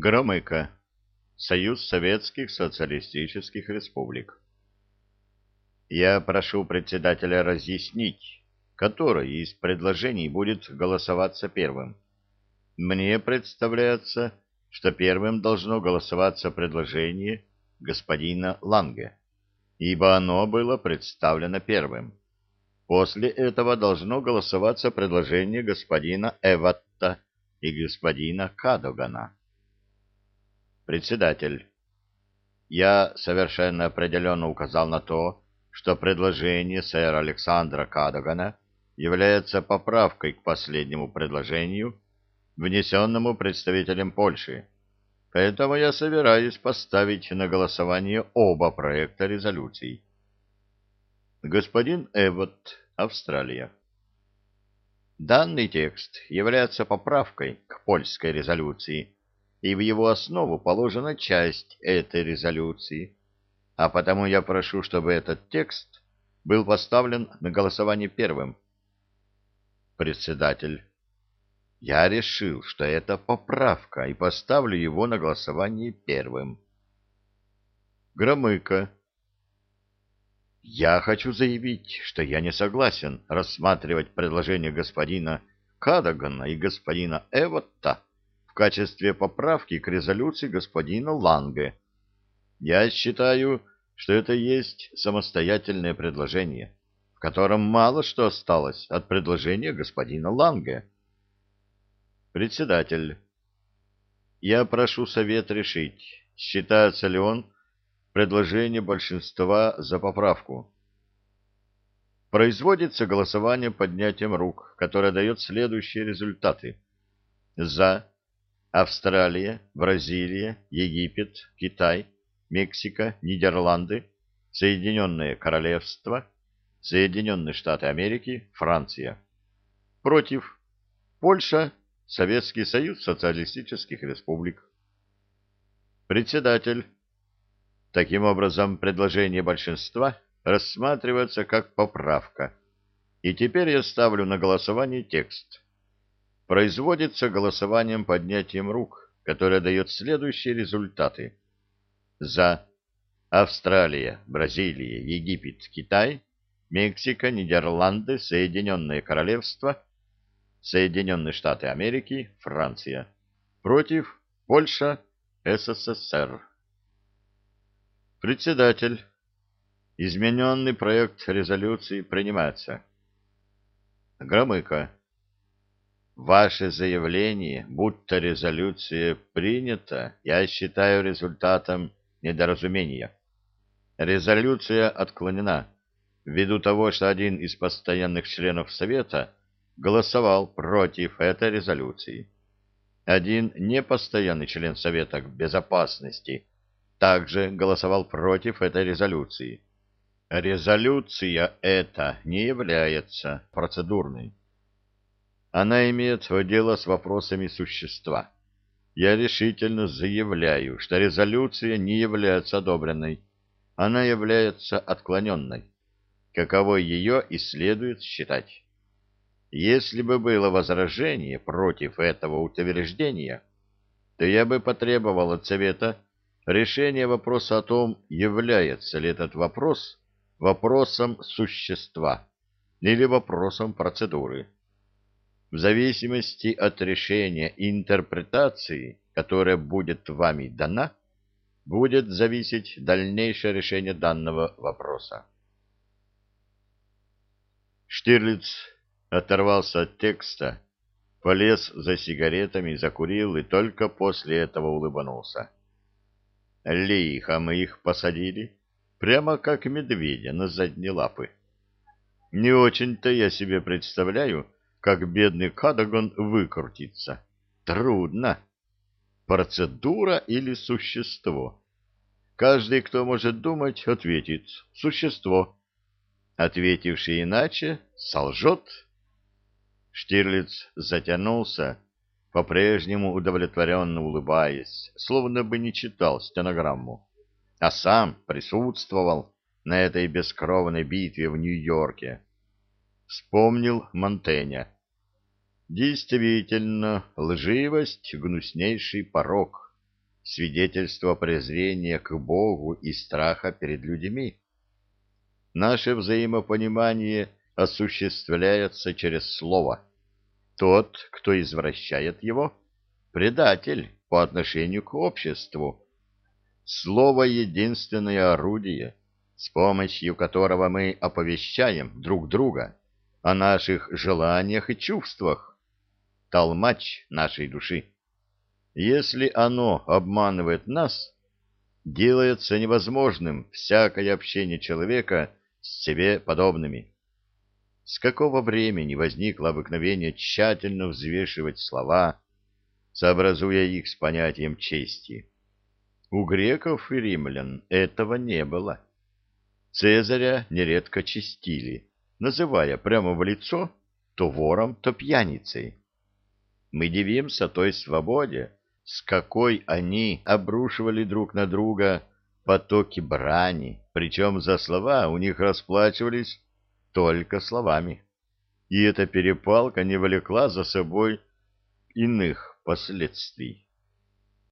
Громыко. Союз Советских Социалистических Республик. Я прошу председателя разъяснить, который из предложений будет голосоваться первым. Мне представляется, что первым должно голосоваться предложение господина Ланге, ибо оно было представлено первым. После этого должно голосоваться предложение господина Эватта и господина Кадогана. Председатель. Я совершенно определенно указал на то, что предложение сэра Александра Кадогана является поправкой к последнему предложению, внесенному представителем Польши. Поэтому я собираюсь поставить на голосование оба проекта резолюций. Господин Эвот, Австралия. Данный текст является поправкой к польской резолюции, и в его основу положена часть этой резолюции, а потому я прошу, чтобы этот текст был поставлен на голосование первым. Председатель. Я решил, что это поправка, и поставлю его на голосование первым. Громыко. Я хочу заявить, что я не согласен рассматривать предложение господина Кадагана и господина Эвотта качестве поправки к резолюции господина Ланге. Я считаю, что это есть самостоятельное предложение, в котором мало что осталось от предложения господина Ланге. Председатель, я прошу совет решить, считается ли он предложение большинства за поправку. Производится голосование поднятием рук, которое дает следующие результаты. За Австралия, Бразилия, Египет, Китай, Мексика, Нидерланды, Соединенное Королевство, Соединенные Штаты Америки, Франция. Против. Польша, Советский Союз Социалистических Республик. Председатель. Таким образом, предложение большинства рассматривается как поправка. И теперь я ставлю на голосование текст производится голосованием поднятием рук, которое дает следующие результаты. За Австралия, Бразилия, Египет, Китай, Мексика, Нидерланды, Соединенное Королевство, Соединенные Штаты Америки, Франция. Против Польша, СССР. Председатель. Измененный проект резолюции принимается. Громыко. Ваше заявление, будто резолюция принята, я считаю результатом недоразумения. Резолюция отклонена ввиду того, что один из постоянных членов Совета голосовал против этой резолюции. Один непостоянный член Совета Безопасности также голосовал против этой резолюции. Резолюция эта не является процедурной. Она имеет дело с вопросами существа. Я решительно заявляю, что резолюция не является одобренной. Она является отклоненной. Каковой ее и следует считать. Если бы было возражение против этого утверждения, то я бы потребовал от Совета решения вопроса о том, является ли этот вопрос вопросом существа или вопросом процедуры в зависимости от решения и интерпретации, которая будет вами дана, будет зависеть дальнейшее решение данного вопроса. Штирлиц оторвался от текста, полез за сигаретами, закурил и только после этого улыбнулся. Лихо мы их посадили, прямо как медведя на задние лапы. Не очень-то я себе представляю, как бедный Кадагон выкрутится. Трудно. Процедура или существо? Каждый, кто может думать, ответит «существо». Ответивший иначе, солжет. Штирлиц затянулся, по-прежнему удовлетворенно улыбаясь, словно бы не читал стенограмму, а сам присутствовал на этой бескровной битве в Нью-Йорке вспомнил Монтэня. Действительно, лживость — гнуснейший порог. свидетельство презрения к Богу и страха перед людьми. Наше взаимопонимание осуществляется через слово. Тот, кто извращает его, предатель по отношению к обществу. Слово — единственное орудие, с помощью которого мы оповещаем друг друга о наших желаниях и чувствах, толмач нашей души. Если оно обманывает нас, делается невозможным всякое общение человека с себе подобными. С какого времени возникло обыкновение тщательно взвешивать слова, сообразуя их с понятием чести? У греков и римлян этого не было. Цезаря нередко чистили, называя прямо в лицо то вором, то пьяницей. Мы дивимся той свободе, с какой они обрушивали друг на друга потоки брани, причем за слова у них расплачивались только словами. И эта перепалка не влекла за собой иных последствий.